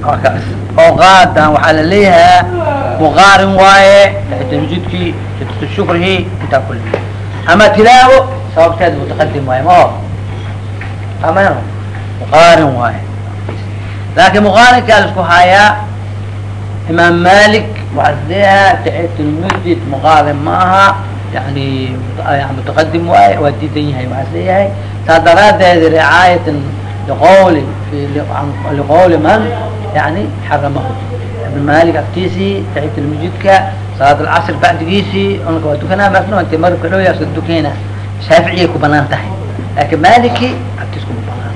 awqaadan waxaa laleeyahaa muqaarin waaye tamjidkii shukrihi intaa kuli ama tilaawo sababteeda mutaqadim waaye maho ama muqaarin waaye. Laakin muqaarinkaa la isku hayaa imaam malik waxaa isleeyahaa taxiyatulmasjid muqaarin ma aha yani mutaqadim waaye waa diidan yahay waxaa is leeyahay saa daraadeed ricaayatan liqowli liqowli man yani xaramahu ibn malik agtiisii taxiyatulmasjidka salaat alcasr bacdigiisii unka waa dukanaa masno inta marabka dhowya sa dukeyna shaaficiyay ku bannaan tahay laakin maliki agtiis kuma banaan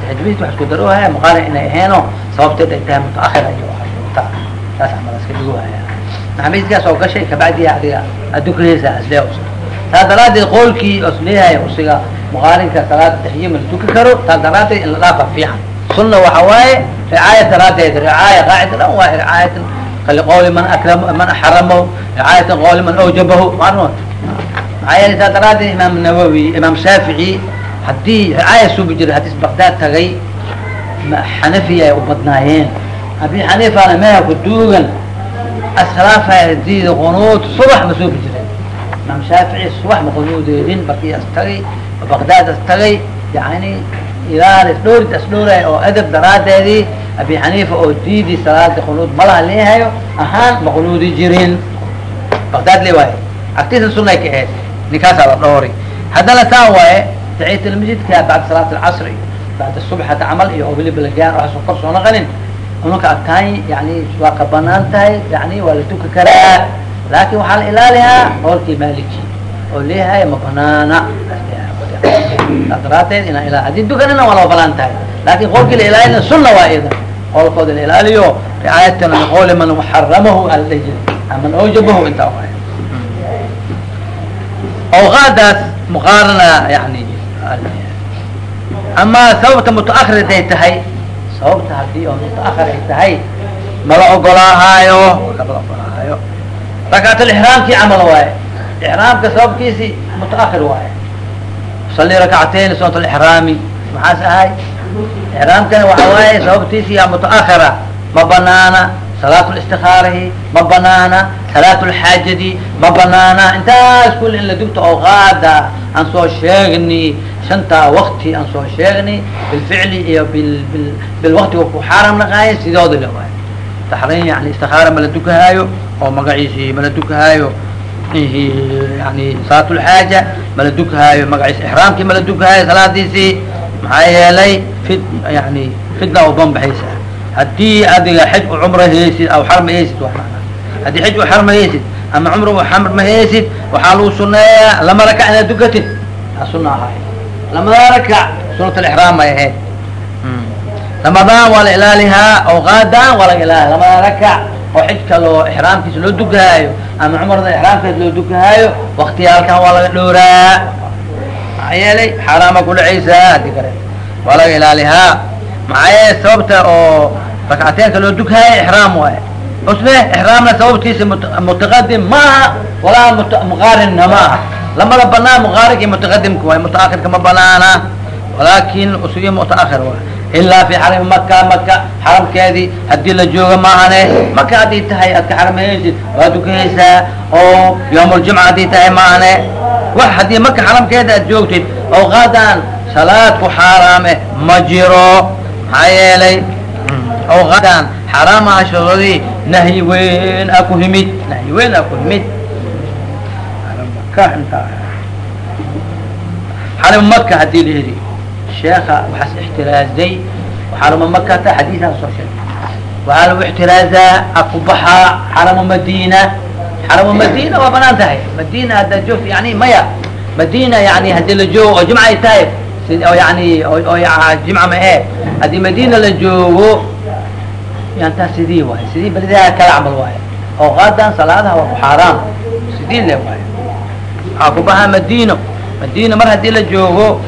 taxiyatulmasjid waxa isku daroohaya muqaarin inay aheeno sababteed ay tahay mutaahir ayo saas camal iska dhigohaya maxamidkaas oo gashay kabacdi adiga adukaheysa isle taa daraadeed qoolkii os leeyahay usiga muqaarinka salaada taxiye ma la duki karo taa daraadeed in la dhaafa fiican sunna waxa waaye ricaaya daraadeed ricaaya qaacida dhan waa ricaayatan liqowli man akram man xaramahu ricaayatan qowli man awjabahu maxaa yeelay taa daraadeed imaam nawawi imaam shaafici haddii ricaaya suubi jiray hadis bagdaad tagay xanafiya ay u badnaayeen abi xaniifana meha ku duugan asraafaya diida qunuud subax ma soobi jireen imaam shaafici subax ma qunuudeedin barkii as tagay oo bagdaad as tagay yani ilaalis dhowrid as dhowray oo adab daraadeedii abi xaniifa oo diidi salaada qunuud malaha leehayo ahaan ma qunuudi jirin. Bagdaad le waaye. Agtiisa sunay ka ahayd. Ninkaasaa la dhowri. Haddana taa waaye taxiyat almasjidka bacda salaat alcasri bacda subx hata camal iyo oo weliba lagaan waxaas kor soo naqanin unaka agtahay yani waa ka bannaan tahay yani waa la tuki karaa. Laakin waxaa la ilaaliyaa qowlkii maliki oo leeyahay ma banaana. Daraateed ina ila haddii dukanina waa loo bannaan tahay. Laakin qowlkii la ilaalina sunna waa idan qowlkooda la ilaaliyo ricaayatana liqowli man xaramahu ala man awjabahu intaa waay awqaadaas muqaarana yani ama sababta mutaahir haday tahay sababta haddii oo mutaahir ay tahay mala ogolaahaayo mala ogolaahayo. Rakcatlixraamkii camal waaye. Ixraamka sababkiisi mutaahir waaye. Sali rakcatayn sunat lixraami maxaas ahay ixraamkana waxa waaye sababtiisi yaa mutaahira ma banaana salaat listikaarahi ma banaana salaat lxaajadi ma banaana. Intaas kul in la dugto awqaada aan soo sheegni shantaa wakti aan soo sheegni bilficli iyo bilwaktiga ku xaaram naqaayo sidooda le waay taxriim yani istikaara mala dukahaayo oo magaciisi mala dukahaayo. Yani salaat lxaaja mala dukahaayo magaciisi ixraamkii mala dukahaayo salaadiisii maxaa yeelay fid yani fidna u banbaxaysa. Haddii adiga xij u cumra haysid aw xarma haysid wa haddii xij u xarma haysid ama cumra u xarma haysid waxaa lagu suneeyaa lama rakac inaad dukatid suna ahaay lamada rakac sunat alixraam ay ahayd. Ramadaan waa la ilaalihaa awqaadan waa laga ilaaliya lamada rakac oo xijka loo ixraamkiisa loo dukahaayo ama cumrada ixraamkeeda loo dukahaayo waktiyaalkan waa laga dhowraa maxaa yeelay xaaraama kudhacaysaa haddii kale waa laga ilaalihaa maxaa yeele sababta oo rakcateenka loo dukahaayo ixraam waaye. Usne ixraamna sababtiisa mutaqadim ma aha walaa muqaarinna ma aha lamada banaan muqaarinka iyo mutaqadimka waay mutaakirka ma banaana walaakin usugiy mutaahir waay ilaa fi xarami maka maka xaramkeedii haddii la jooga maahane maka haddii tahay aad ka xaramahaysid waa dukahaysaa oo yawmuljumca haddii tahay maahane wax haddii maka xaramkeeda aad joogtid awqaadan salaad ku xaaraame ma jiro. Maxaa yeelay awqaadan xaraam ahashadoodii nahyi weyn aa ku himid. Nahyi weyn aa ku himid. Xaram maka haddii la heli. Sheeka waxaas ixtiraazay. Xarama makata xadiiaan soo sheegay. Waxaa lagu ixtiraazaa akubaxaa xarama madina xarama madina. Waa bannaan tahay? Madina haddaad joogto yani maya. Madina yani haddii la joogo oo jimca ay tahay oo yani oo jimca ma ee haddii madina la joogo yan taas sidii waay sidii belidaha kala camal waayo awqaadan salaadaha waa ku xaaraam sidii le waayo waxaa kubaxaa madino madina. Mar haddii la joogo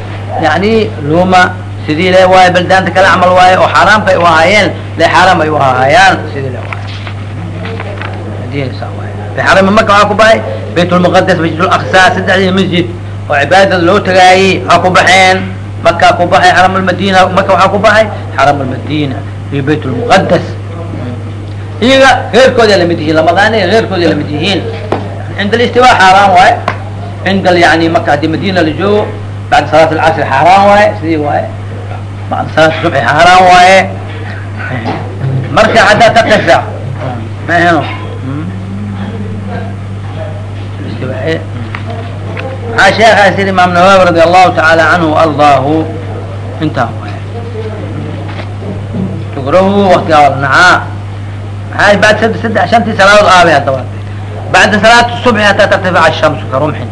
yani luma sidii le waayo beldaanta kala camal waayo oo xaaraamka ay u ahaayeen. Le xaaraam ay u ahaayaan. Sidii le waayo madina xarami maka waxaa ku baxay bayt lmuqadas masjid laksa saddexdii masjid oo cibaadada loo tagaayey waxaa ku baxeen maka ku baxay xaram almadina maka waxaa ku baxay xaram almadina fi bayt lmuqadas iyaga heerkooday la mid yihiin lamadaani heerkooday la mid yihiin cinda alistiwa xaaraan waaye cinda yani marka haddii madina la joogo bacda salaat alcasri xaaraan waaye sidii waaye bacda salaat subxi xaaraan waaye marka xataa tartafic ma aheno maxaa sheekaas imaam nawawi radi allahu tacaala canhu ardaahu intaa waay tukrahu waktigaa nacaa maxaa bad sad saddex shantii salaadood aabay haddaba bacda salaat subxi hataa tartafica ashamsu ka rumxin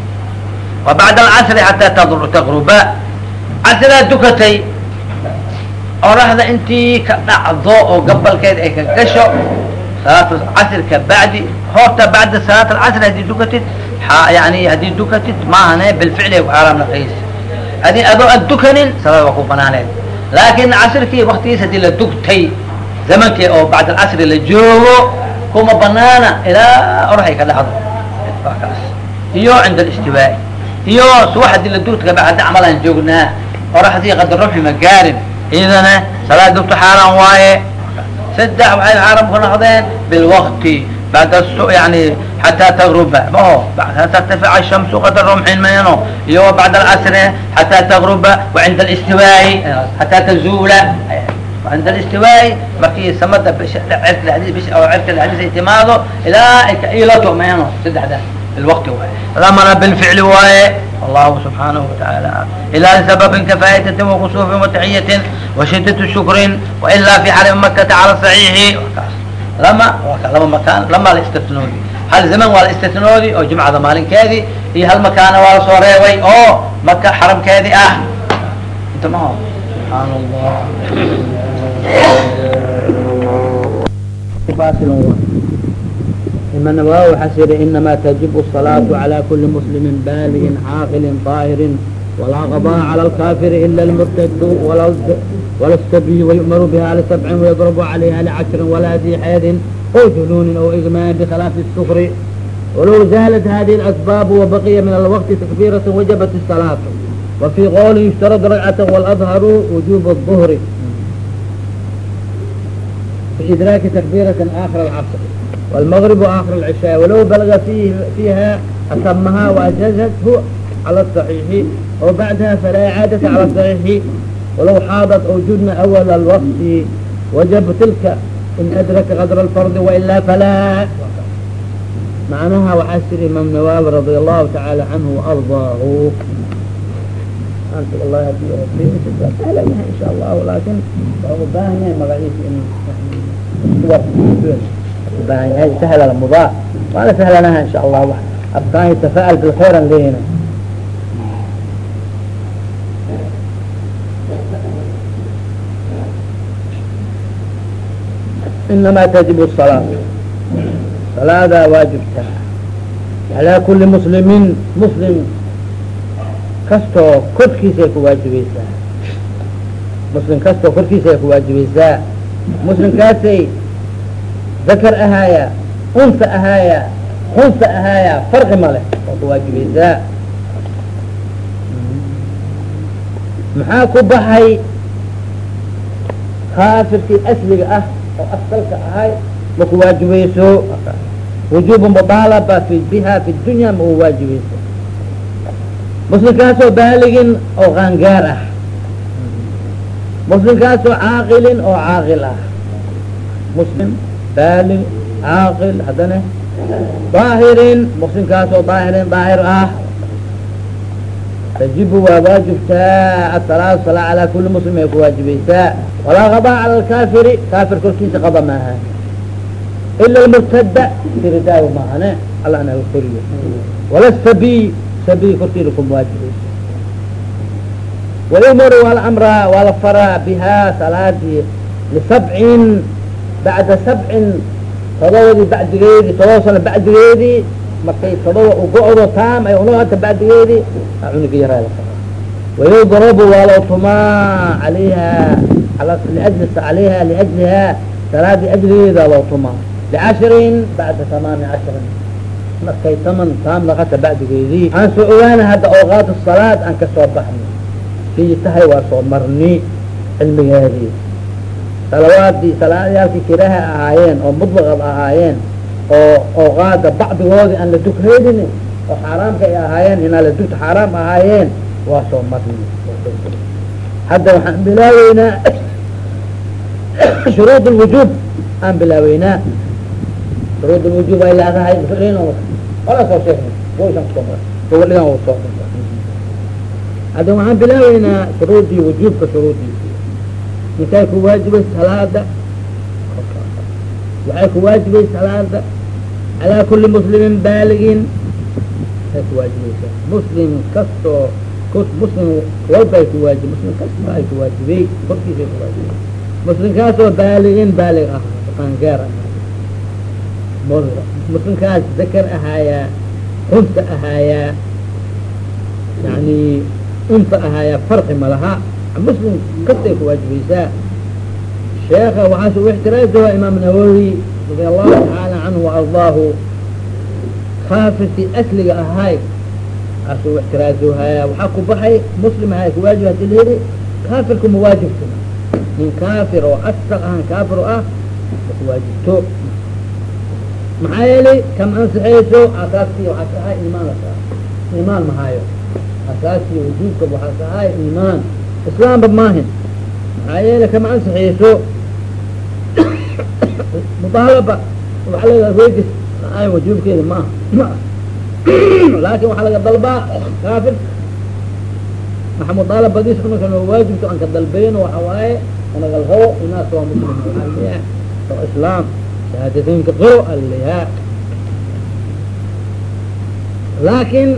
wa bacda alcasri xataa taqruba casrigaa dukatay oraxda intii ka dhacdo oo gabalkeed ay ka gasho salaat casr bacdi horta bacda salaat alcasr haddii dukatid yani haddii dukatid maahane bilficli ay ku xaaraam naqaysa haddii adoo ad dukanin salaad waa ku banaaneed laakin casrkii waktigiis haddii la dugtay zamankii oo bacd alcasri la joogo kuma banaana ilaa oraxay ka dhacdo. Iyo cinda alistiwaa'i iyo subax haddii la dugta kaba haddi camalaan joognaa oraxdii qadar ruxi ma gaarin iyadana salaad dugta xaaraan waaye. Saddex waxay xaaraam ku noqdeen bilwakti bacda yani xataa tagruba maho hataa tartafica shamsu qadar rumxin mayno iyo bacda alcasri xataa tagruba wacinda alistiwaa'i hataa tazuula cinda alistiwaa'i markii samada bisha cirka dhexdiis bisha oo cirka dhexdiis ay timaado ilaa ay ka iilato mayno saddexda bilwakti waaye lamana bilficli waaye allahu subxaanahu watacaala ilaa lisababin kafaa'itatin wakusuufin wataxiyatin washidati shukrin wailaa fi xarimi makata cala saxiixi kaas lama laba makaan lama la istisnoodi hal zaman waa la istisnoodi oo jumcada maalinkeedii iyo hal makaana waa lasoo reebay oo maka xaramkeedii ah inta maho subxaan allah ima nawawi waxaas yihi inama tajibu الصalaaةu عalى kuli muslimi baligin caaqili طaahiri walaa qضاء عalى اlkafiri ila اlmurtad wala اstabiy wayu'maru biha lisabcin وyadrb عalayha lcashri walaa di xeedin o junuunin o igmaan bkhilaafi الsukri walow zaalat hadihi اlasbaab wabaqiya min alwaqti takbiraة wajabat الصalaaة wafي qowli yushtarad ragcaة wاladharu wujub الظhri biidraaki takbiraة akir اcصr والمغرب آخر العشاء ولو بلغ فيه فيها أتمها وأجازته على الصحيح وبعدها فلا إعادة على الصحيح ولو حاضت أو جن أول الوقت وجب تلك إن أدرك قدر الفرض وإلا فلا معناها وحسر إمام نواب رضي الله تعالى عنه وأرضاه أنت والله هدي سهلة إن شاء الله ولكن باهنة مغعيش إن ubahan yahay sahla mudaa waana sahlanaha insha allah abkaahi tafa'al bilkhayran leyna inama tajib الصalaa salaadaa waajibta alaa kuli muslimin muslim kastoo korkiisa ay ku waajibaysaa muslim kastoo korkiisa ay ku waajibaysaa muslimkaasay dakar ahaaya unsa ahaaya hunsa ahaaya farqi ma leh waa ku waajibaysaa maxaa ku baxay kaafirkii asliga ah oo asalka ahay ma ku waajibayso wujubu mudaalaba fi biha fi dunya ma u waajibayso muslimkaasoo baaligin oo qaangaar ah. Muslimkaasoo caaqilin oo caaqil ah. Muslim baalig caaqil haddana daahirin muslimkaasoo daahirin daahir ah tajibu waa waajibtaa asalaatu salaa calaa kuli muslim ay ku waajibaysaa walaa qadaa cala alkaafiri kaafir korkiisa qada maaha ila lmurtada firidaayo maahane alla naga koriyo wala sabiy sabiy korkiina kuma waajibaysa wayumaru waa la amraa waa la faraa bihaa salaadii lisabcin bacda sabcin todobadii bacdigeedii todoba sano bacdigeedii markay todoba ugo-do taam ay unoata bacdigeedii cunuga yaraa la faraa wayudrabu waa la tumaa alayha alayha liajliha salaadii ajligeeda loo tumaa licashrin bacda tamaami cashrin markay taman taam naqata bacdigeedii aan soo ogaana hadda awqaat salaad aan ka soo baxno kii tahay waa soo marni cilmigeedii salawaadii salaadayaalkii kiraha ahaayeen oo mutlaqad ahaayeen oo ooqaada bacdigoodi aan la dukreynin oo xaaraamka ay ahaayeen inaa la dugta xaaraam ahaayeen waa soo marni hadda waxaan bilaabeynaa shuruud lwujuub aan bilaabeynaa shuruud lwujuub ay leedahay ola soo sheegna waysan ku soo mara gabadhigan u soo hadda waxaan bilaabeynaa shuruudii wujuubka shuruudiisi ninkay ku waajibay salaada. Waxay ku waajibay salaada calaa kuli muslimin baaligin ay ku waajibaysaa muslim kastoo muslim walba ay kuwaajib muslim kasta ay kuwaajibay korkiisa ay kuwaajibay muslimkaasoo baaligin baalig ah qaangaar ah. Muslimkaas zakar ahaayaa unta ahaayaa yani unta ahaayaa farqi ma laha. Muslim kastay kuwaajibaysaa sheeka waxaas u ixtiraazaa imaam nawowi radi allahu tacaala canhu waardaahu kaafirkii asliga ahay aas u ixtiraazohaya waxaa ku baxay muslim ahay kuwaajib haddii la yidhi kaafirku mawaajibto nin kaafir oo asal ahan kaafir ah makuwaajibto maxaa yeelay kama ansixayso asaaskii waxaa imaan la imaan mahaayo asaaskii wujuubka waxaa tahay imaan islaamba maahin maxaa yeelay kama ansixayso mudaalaba waxa laga ay wujuubkeeda maaha. Maa laakin waxaa laga dalbaa kaafir. Waxa mudaalabadiis unaka noo waajibto aan ka dalbeyno waxa waaye unagal rabo inaas waa muslim oo islaam shahaadateynka qiro alaleeyaha laakin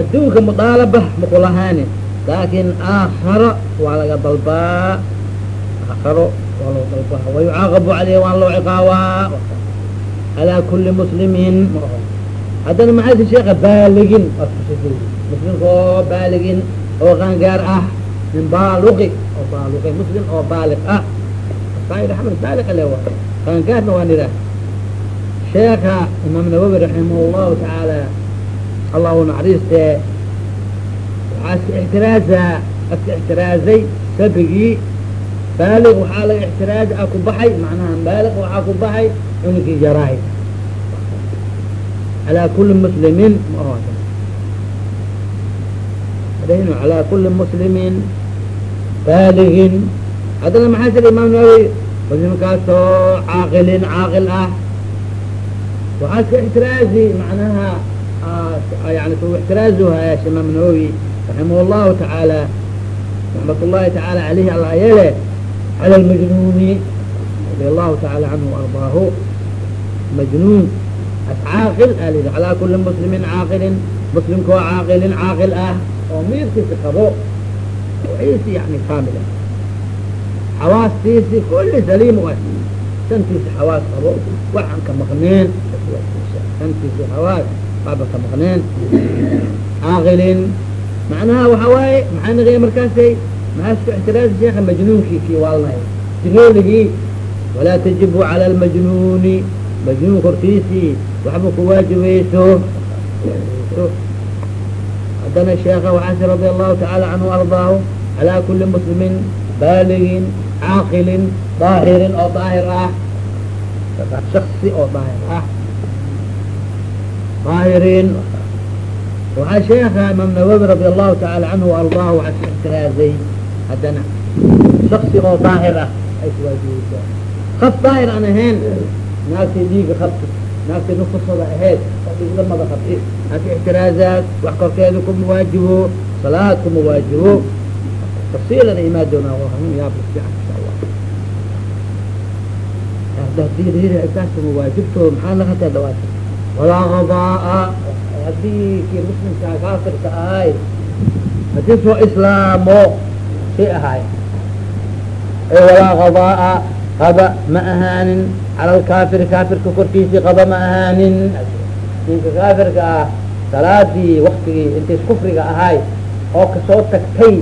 adduunka mudaalaba makulahaani laakin aakharo waa laga dalbaa. Aakharo wayucaaqabu caleyh waan loo ciqaabaa calaa kuli muslimin haddana maxayse sheeka baaligin muslimka oo baaligin oo qaangaar ah min baaluqi oo baaluqi muslim oo baaliq ah amed baaliq ale wa qaangaarna waa nidhaah sheeka imaam nawawi raximah llahu tacaala allahu naxariistee waxaa ixtiraazaa iska ixtiraazay sabigii baaliq waxaa laga ixtiraaza a ku baxay macnaha baaliq waxaa ku baxay cunugii jaraahi alى kuli mslimin alى kuli mslimin baaligin haddana maxaa sir imaam nawawi muslimkaasoo caaqilin caaqil ah waxaa iska ixtiraazi macnaha yani ku ixtiraazuhaya imaam nawawi raximah اllahu tacaala raxmat ullahi tacaala alayhi alla yeele calى lmajnuni radi allahu tacaala canhu وardaahu majnuun caaqil a calaa kuli muslimin caaqilin muslimkoo caaqilin caaqil ah oo miirkiisi qabo wiisi yani kaamil ah xawaastiisi kulli saliim u ah shantiisi xawaas qabo waxaan ka maqneen shantiisi xawaas waxba ka maqneen caaqilin macnaha waxa waaye maxaa naqaya markaasay maxaa isku ixtiraasi sheeka majnuunkii kii waalnahay sigeeligii walaa tajibu cala almajnuuni. Majnuun korkiisii waxba kuwaajibayso haddana sheeka waxaase radi allahu tacaala canhu ardaahu calaa kuli muslimin baaligin caaqilin daahirin oo daahir ah. Shaksi oo daahir ah. Daahirin. Waxaa sheeka imaam nawawi radi allahu tacaala canhu ardaahu waxaa si ixtiraazay haddana. Shaksi oo daahir ah ay kuwaajibaysaa kaf daahir aan ahayn naagtay dhiiga qabti naagtay nufusada ahayd oo dhiglamada qabti ixtiraazaad wax korkeeda kuma waajibo salaad kuma waajibo tafsiilana imaa doonaa yaab fiican insha allah haddii intaas kuma waajibto maxaa laga taa dhawaata walaa qadaa haddii kii muslimkaa kaafirka ahay haddii soo islaamo ahay. Ee walaa qadaa qaba ma ahaanin. Cala alkaafiri kaafirka korkiisii qaba ma ahaanin. Ninka kaafirka ah salaadii waktigii intays kufriga ahay oo ka soo tagtay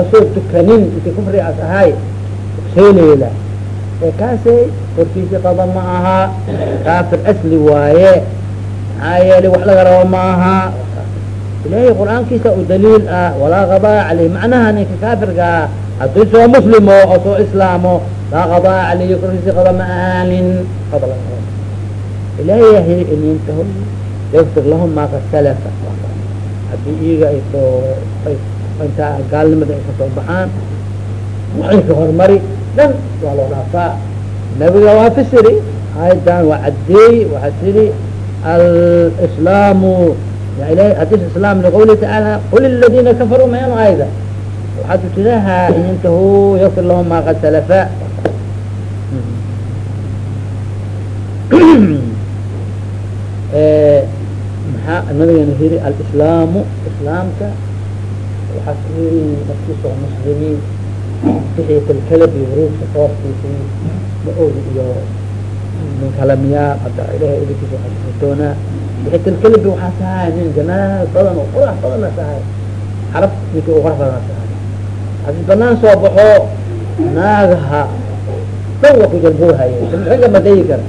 asoo tukanin intay kufrigaas ahay seeleela ee kaasay korkiisii qaba ma aha. Kaafir asli waaye. Maxaa yeelay wax laga rabo ma aha ilaahay qur'aankiisa u daliil ah walaa qabaa caleyh macnaha ninka kaafirka ah haddii soo muslimo oo soo islaamo laa qadaa caleyhi korkiisi qada ma ahaanin qada la ilaahi in yantahu yaftir lahum maa qad haddii iyaga ay soo intaa gaalnimada ay ka soo baxaan waxay ka hormari dhan waa loo dhaafaa. Nabiga waa fasiri ayadan waa cadeey waxaa tiri islaam liqawlihi tacaala qul iladina kafaruu mayan ayda waxaad utidaha in yantahuu yafir lahum maa qad salafa maxaa nabigana yiri alislaamu islaamka waxaa ku yiri naftiisa muslimiin bixiyat alkalab iyo huruufka soortiisi ma-ogi iyo min kalamiyaa hadda ilahay idinkiisa waxaa doonaa bixiyat alkalabi waxaa sahay nin jamaal badan oo qurax badan a sahay xarab ninkii u qurax badan a sahay haddii banaan soo baxo naagaha dhan waa ku jalbuuhaye ragga ma dayi kara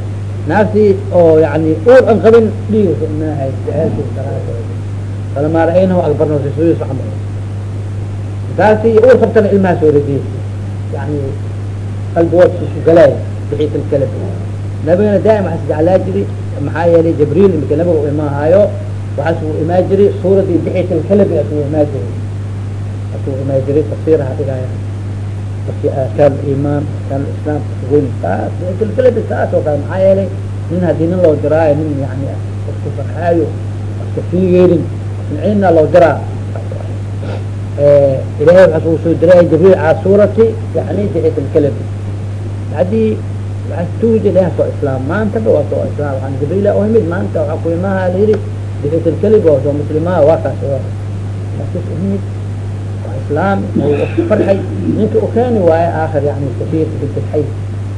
naagtii oo yani uur an qabin dhiig maahay falamaa ra'aynahu akbarnasisuus camal taasi uur qabtana ilmaha soo radiyey yani qalbigood isu galaay bixiyat alkalab nabigana daa'im waxaas jeclaa jiri maxaa yeelay jibriil imika nabiga u imaahayo waxaas uu imaa jiray suuradii bixiyat alkalabi asuu imaa jiray asuu imaa jiray tafsiiraha dhigaya arkaan iman arkaan islaam wen taas bixiyat taas oo kale maxaa yeelay nin haddii nin loo diraayo nin yani isku farxaayo iska fiigeynin isnaciinna loo diraa ilahay waxaas uu soo diraya jibriil calaa suurati yani bixiyat alkalabi haddii tuuji ilaha soo islaam maantaba waa soo islaam waan jibriila u himid maanta waxaa ku imaha layidhi bixiyat alkalib waa soo muslimaha waa kaas markas uhimid waa islaam farxay ninka u keeni waaye aakhir yani safiir bint alxay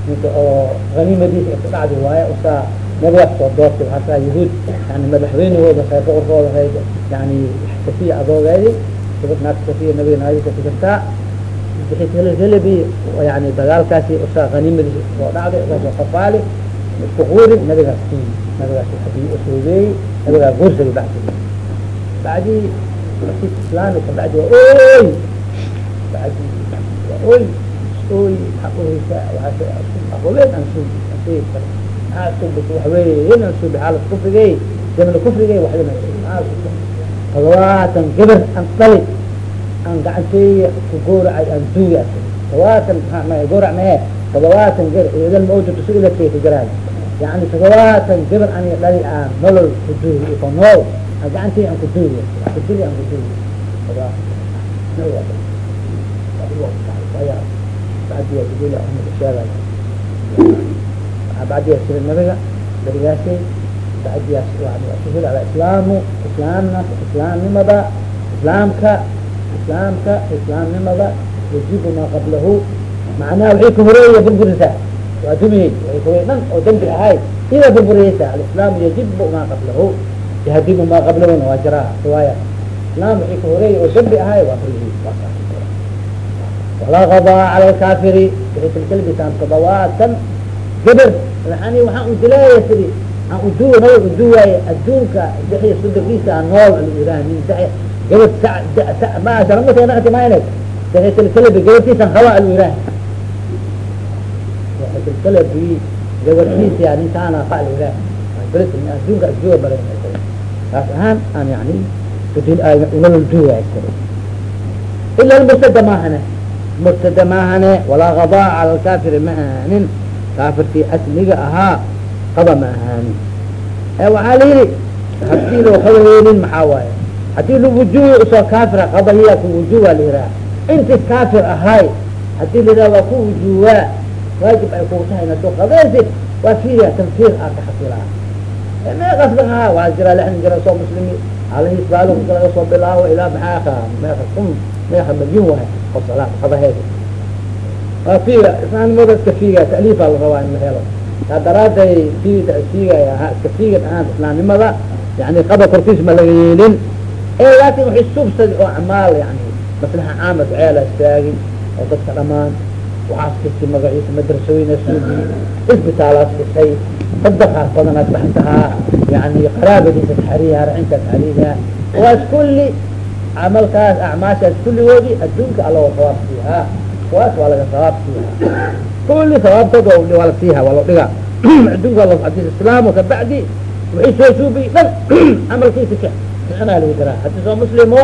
ninka oo haniimadiisa ay ku dhacdi waaye usaa nabigaas soo doortay waxaasaa yahuud yani madaxweynahooda say boqorkooda yani safiya adoogeedi gabad naagta safiya nabiga naagisa ku bixithlbi yani dagaalkaasi usaa haniimadiisa soo dhacday usaasoo qafaali isku quurin nabigaas nabigaas hadiy usoogeeyey nabigaa guursay bacdi bacdi markii islaami kabacdi waa oy bacdi waa oy oy maxaa uhaysaa waxaaaqobeed aan aan sheegi karo maxaa suubis waxweyn aan suubi xaalas kufrigey jamna kufrigey waxdina todobaatan gabar aan dhali aan gacanteeya ku gooracay aan duugi a todobaatan maa goorac mahe todobaatan ger idan mawjatu su'iladkay ku jiraan yani todobaatan gabar ani dhali aan nolol ku duugi iko nool aan gacanteeya aan ku duugi ku aan ku duugi islaamka islaamnimada yajibu maa qablahu. Macnaha waxay ka horreeya burburisaa. Waa dumiye waay ka hore dhan oo dambi ahay sidaa burburiyeysa alislaamu yajibu maa qablahu. Yahdimu maa qablahuna waa jiraa riwaaya. Islaam waxay ka horreeya oo dambi ahay waa buriye walaa qadaa cala lkaafiri bixitulkalbisan todobaatan gabar yani waxaan udilaaya sidi. Aan udu nabad uduwaaye adduunka dexi sudakiisa nool alayirah min gabad masaramataanatimayned daxiitlkalabi gabartiisan haba alu yiraah daxiitlkalabi gabartiisa ninkaana fa alu yiraah adduunka asduwa bara saas ahaan aan yani unala duwaay ila lmurtada maahane murtada maahane walaa qadaa cala lkaafiri ma ahaanin kaafirkii asliga ahaa qaba ma ahaanin waxaa la yihi haddii loo qabayeelin maxaa waaye haddii lawujuhi u soo kaafira qadahiya ku wujuh waa inti kaafir ahay haddii la yiraha waa ku wujuwaa waajib ay kugu tahay inaad soo qadaysid waa fiiriya tanfiir aa ka xasilaa. Lahaa waa jira lixdan jira soo muslimi alihis baalo laga soo bilaabo ilaa maxaaka meeqa kun meeqa malyun wahay oo salaad qadaheed waa fiiga islaamnimada iska fiiga ta'liifaa la rabaa in la helo. Taa daraaday ahaa iska fiigan ahaan islaamnimada yani qaba korkiis ma laga yeelin. ee laakin waxay subsadi oo acmaal yani maslaxa caama ceela istaagi oo dadka dhamaan waxaas kisi magaciisa madrasooyina suugi isbitaalaas dhisay sadaqaas badanaas baxsahaa yani qaraabadiisa taxriiha racinka taxriiha waas kulli camalkaas acmaashaas kulligoodii adduunka alla waa sawaab siihaa kuwaas waa laga sawaab siihaa kulli sawaabtood waa la siiha waa loo dhigaa adduunka haddii islaamo kabacdi wixii soo suubiy dhan camalkiisa ka micnaa lagu daraa haddii soo muslimo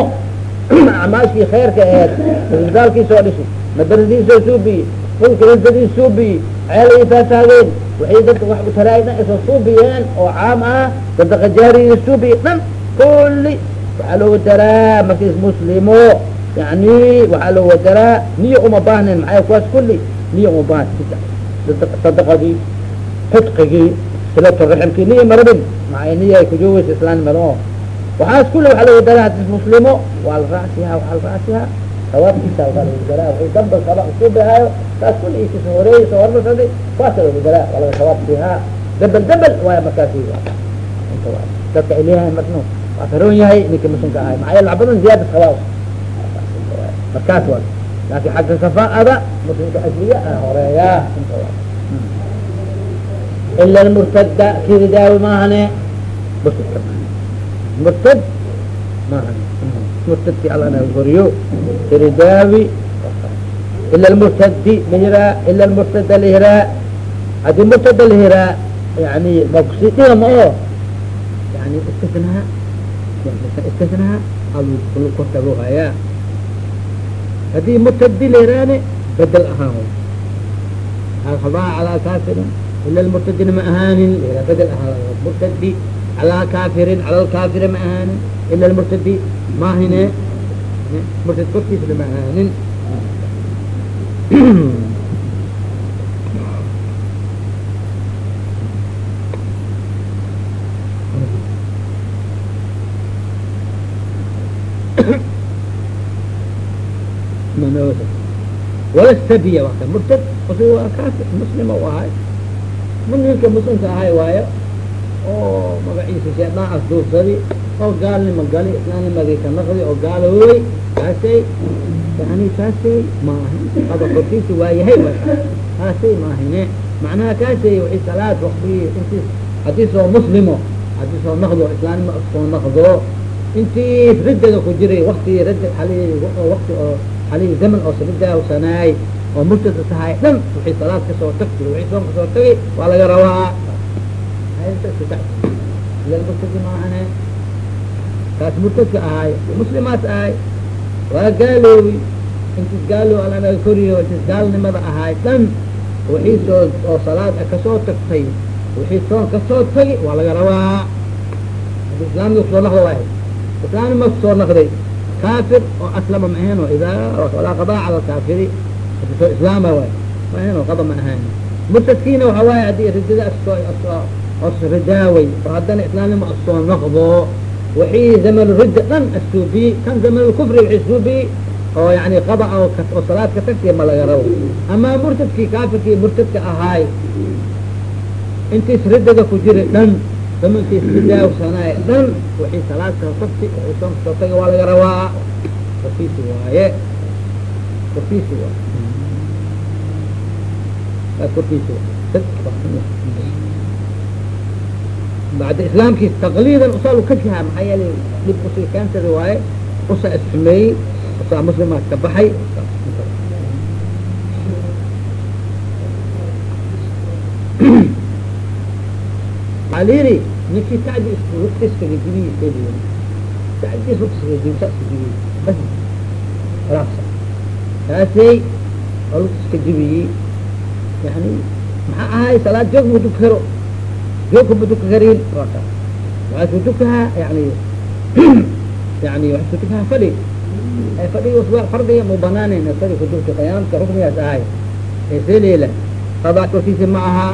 acmaashkii khayrka aheed isbitaalkii soo dhisi madrasadii soo suubiyi dhulka hizadii suubiyi ceelay faahfaahgeen waxay dadka wax u taraay dhan isoo suubiyeen oo caam ah sadaqa jaariyii suubiyi dhan kulli waxaa looga daraa markiis muslimo yani waxaa looga daraa niyo uma baahnen maxay kuwaas kulli niyo uma baahn sadaqadii xidqigii silatu raximkii niyo marabin maxay niya ay kujoogeysa islaanimada o waxaas kulli waxaa looga daraa hadis muslimo waa la raacsihaa sawaabkiisa waa looga daraa waxay damba saba usuubihaayo taas kulli iyo ka soo horeeyey soo hormarsaday kuwaasa looga daraa waa laga sawaab siihaa debel debel waaya markaasi dadka ay leeyahay marknu waa karoon yahay ninka muslimka ahay maxaa labadan ziyaada sawaab markaas waa laakin xagga kafaa'ada muslimka asliya a horeeyaa inta waay ila lmurtada kiridaawi maahane murtad maahane murtadki alla goriyo kiridaawi ila lmurtadi lahiraa ila lmurtada lahiraa haddii murtada lahiraa yani dhiga ma oo yani istisnaa istisnaa al korta loo hayaa haddii murtadi lahiraane bedel ahaan alhadaa calaa kaafirin ila lmurtadina ma ahaanin bedel ahaan murtadi calaa kaafirin cala lkaafiri ma ahaanin ila lmurtadi maahine murtad korkiisna ma ahaanin wala sabiya waa ka murtad waa kaafir muslima u ahay muslimka muslimka ahay waayo oo magaciisa shaydaan asduursadi oo gaalnima gali islaamnimadii ka naqdi oo gaaloobay kaasay yani kaasay maahin aba korkiisa waa yahay kaasay maahine macnaha kaasay wixii salaad waktigii intii haddii soo muslimo haddii soo naqdo islaamnima soo naqdo intii ridaga ku jiray waktigii rida ali wakti oo halihii zaman oo salidaawsanaay oo murtada tahay dhan wixii salaad ka soo tagtay wixii soon ka soo tagay waa laga rabaa murtadi maahane kaas murtadka ahaay muslimaas ahay waa gaaloobi intis gaalo alanaga koriyo intis gaalnimada ahaay dhan wixii soo oo salaad ka soo tagtay wixii soon ka soo tagi waa laga rabaa hadi islaamnima ku soo naqda waay islaamnima ku soo naqday kaafir oo aslama ma ahayn idaa walaa qadaa cala kaafiri islaama waay ma ahayn qada ma ahayn murtadkiina waxa waaye haddii ridada asoo os ridaaway oo haddana islaamnima asoo noqdo wixii zaman ridda dhan asuubiyi kan zaman kufri wixii suubiyi oo yani qada oo salaad ka tagtiya ma laga rabo. Amaa murtadkii kaafirkii murtadka ahaay intiis ridaga ku jira dhan zamankiis ridaawsanaay dhan wixii salaad ka soo tagti wixii soon ka soo taga waa laga rabaa. Korkiisi waaye korkiisi waay korkiisi bacda islaamkiis taqliidan usaa lu kashaha maxaa yeelay dhib u sii keensada waaye usaa isxumeeyey usaa muslimaad ka baxay waxaa la yidhi ninkii tacdi rugtiskaga jibiy tacdiis rugtiskaga sa iska jibiy bas raasa kaasay oo rugtiska jibiyey yani maxaa ahay salaad joog ma duka karo joogka ma duka karin waka waxaa isku dukahaa yani yani waxaa isku dukahaa fadhi fadhi fardiga mu banaanen fadhi kudurka qiyaamka ruknigaas ahay eselela qadaa korkiisa ma aha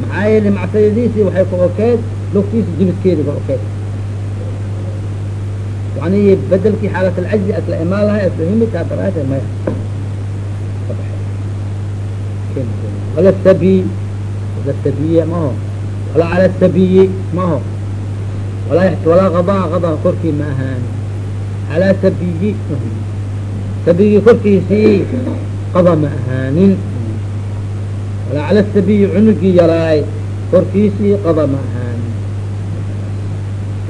maxaa yeele macsayadiisii waxay ku okeed lugtiisa jibiskeedi ka okeed yani bedelkii xaalat alcajzi asla imaan lahay asla himid kaa daraate maya wala sabiy wala sabiye maho walaa cala sabiyi maho walaa qadaa qadaa korkii ma ahaani calaa sabiyi sabiyii korkiisii qada ma ahaanin walaa cala sabiyi cunugii yaraay korkiisii qada ma ahaanin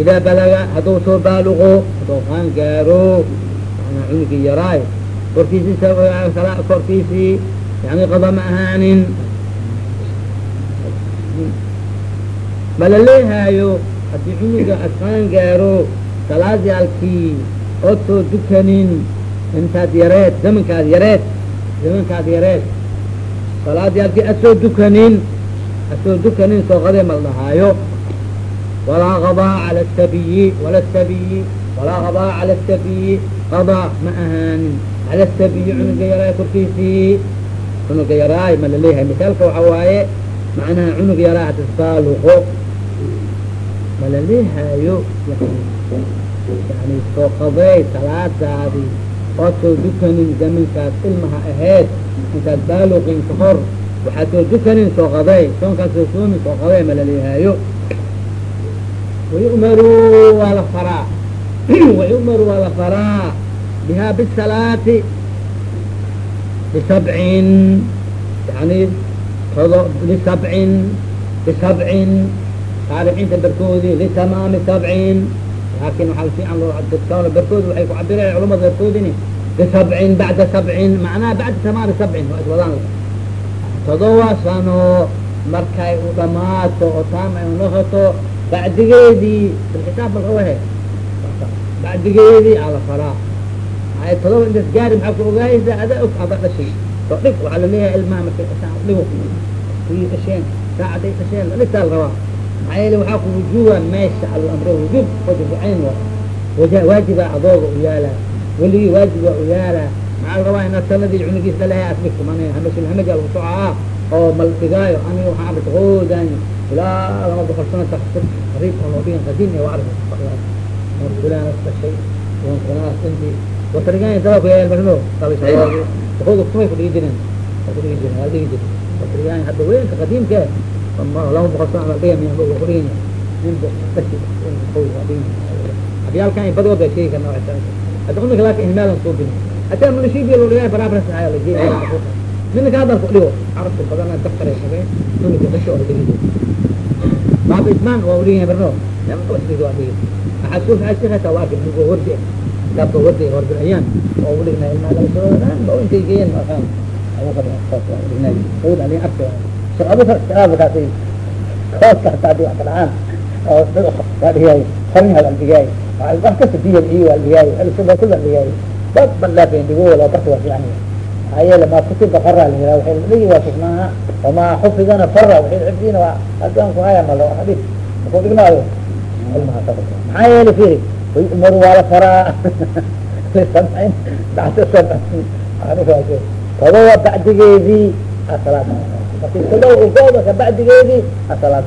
idaa balaga hadduu soo baaluqo hadduu qaan gaaro manaa cunugii yaraay korkiisii korkiisii yani qada ma ahaanin malaleehaayo haddii cunuga asqaan gaaro salaadiyaalkii ood soo dukanin intaad yareed zamankaad yareed zamankaad yareed. Salaadiyaalkii ad soo dukanin ad soo dukanin soo qadee mal dhahaayo walaa qadaa cala sabiyi wala sabiyi walaa qadaa cala sabiyi qadaa ma ahaanin. Cala sabiyi cunuga yaraay korkiisii. Cunuga yaraay ma la leeyahay misaalka waxa waaye macnaha cunug yaraa hadisbaaluqo ma laleehaayo yani soo qadeey salaadaadii ood soo dukanin zamankaad ilmaha aheyd intaad baaluqin ka hor waxaad soo dukanin soo qadeey soonkaad soo soomin soo qadeey ma laleehaayo wayu'maru waa la faraa. Wayu'maru waa la faraa biha bisalaati bisabcin yani todo lisabcin bisabcin taabiciinta barkoodii litamaami sabcin laakin waxaa fiican loo dadka barkoodi waxay ku cabireen culamada barkoodini bisabcin bacda sabcin macnaha bacda tamaami sabcin waa iswadaan todoba sano markay u dhamaato oo taam ay unoqoto bacdigeedii bilkitaab malkawahe bacdigeedii ala faraa ay todoba intas gaari maxaa ku ogaayaysa adaa og ada dhashay. Soo dhig waxaa la leeyahay ilmaha markay dhashaan dhigo kuwii dhasheen saacaday dhasheen dhigtaa la rabaa maxaa yeele waxaa ku wujuuba meesha alamre wujub wajib cayn wa. Adooga u yaalaa weligii waajib waa u yaalaa maxaa la rabaa inaad sanadii cunugiis lalehay asbigto mana hamashulhamaja lagu socaa oo mal dhigaayo aniga waxaan arka hoodan ilaa lama boqol sano qariib oo loo dhigan qadiim waa arka fulanas dhashay fulanas inti wasrigaan daba ku yaal marno hooda kumay kudhigi jiren kudhigi jiren waa dhigi jiren wasrigaan hadda weynka qadiimka lama boqol sano la dhiga miya waa kudhigan yahay waa dhigan abyaalkan badood bay sheegi karna hadda cunugka laakin ihmaalan soo bin hataa munashibiya loo dhigaa baraabras ayaa la jeedi ninka haddan ku dhigo carabta badana daftar ay qabeen cunugka dhasho oo dhigi baaba ismaan waa udhigan yahay barno wasriga waa dhigi waxaa soo faashikata waa arki waa wardi kitaabka wardi wardi ayaan oo udhignay ilmaa laga soo dhan ba intay geeyeen markaan udhignay sawd alin arka shaqaabakaasi kooska hataa haddii dhacaan oo dhigaayo farinha la dhigaayo wax kasta biya iyo waa dhigaayo elsuba kula dhigaayo dad ban dhaafeen dhigo wala barta waa fiican maxaa yeele maa kutiba fara la yiraa waxay dhigi waa sugnaaha wamaa xufidana fara waxay xifdina waa haddaan ku haya malo hadis makuu dhignaayo maxaa yeele firi wayu'maru waa la faraa bisabcin bacda sabcin todoba bacdigeedii asalaad marki todoba ugooda ka bacdigeedii asalaad